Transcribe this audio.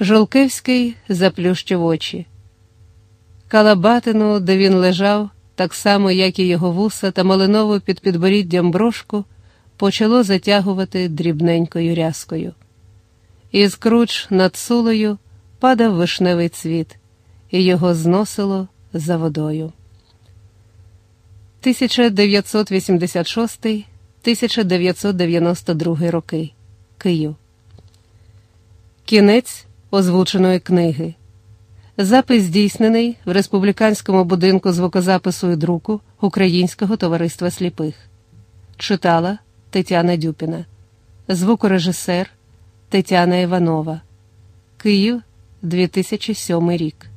Жолкевський заплющив очі. Калабатину, де він лежав, так само, як і його вуса та малинову під підборіддям брошку, почало затягувати дрібненькою рязкою. Із круч над сулою падав вишневий цвіт, і його зносило за водою. 1986-1992 роки. Київ. Кінець озвученої книги. Запис здійснений в республіканському будинку звукозапису і друку Українського товариства сліпих. Читала Тетяна Дюпіна, звукорежисер Тетяна Іванова. Київ, 2007 рік.